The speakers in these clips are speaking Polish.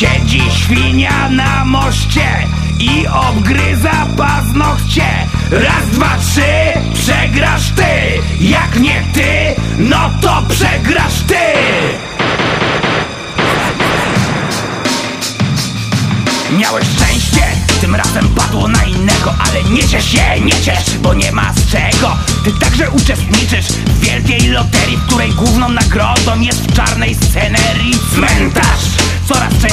Siedzi świnia na moście i obgryza paznokcie. Raz, dwa, trzy, przegrasz ty. Jak nie ty, no to przegrasz ty. Miałeś szczęście, tym razem padło na innego Ale nie ciesz się, nie ciesz, bo nie ma z czego. Ty także uczestniczysz w wielkiej loterii W której główną nagrodą jest w czarnej scenerii cmentarz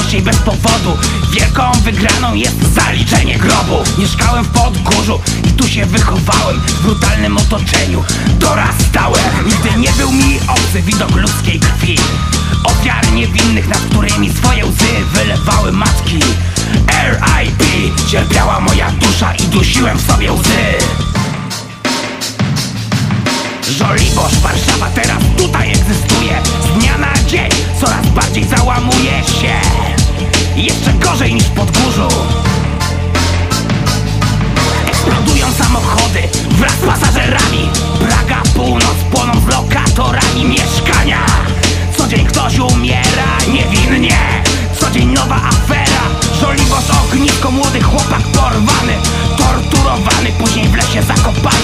Bez powodu. Wielką wygraną jest zaliczenie grobu. Mieszkałem w Podgórzu i tu się wychowałem W brutalnym otoczeniu. Dorastałem. Nigdy nie był mi obcy widok ludzkiej krwi. Ofiar niewinnych, nad którymi swoje łzy wylewały matki R.I.P. Cierpiała moja dusza i dusiłem w sobie łzy. Żoliborz, Warszawa teraz tutaj egzystuje. Z dnia na dzień gorzej niż pod górzu Eksplodują samochody wraz z pasażerami. Praga, północ płoną z lokatorami mieszkania. Co dzień ktoś umiera niewinnie. Co dzień nowa afera. Żoliborz ognisko, młody chłopak porwany Torturowany, później w lesie zakopany.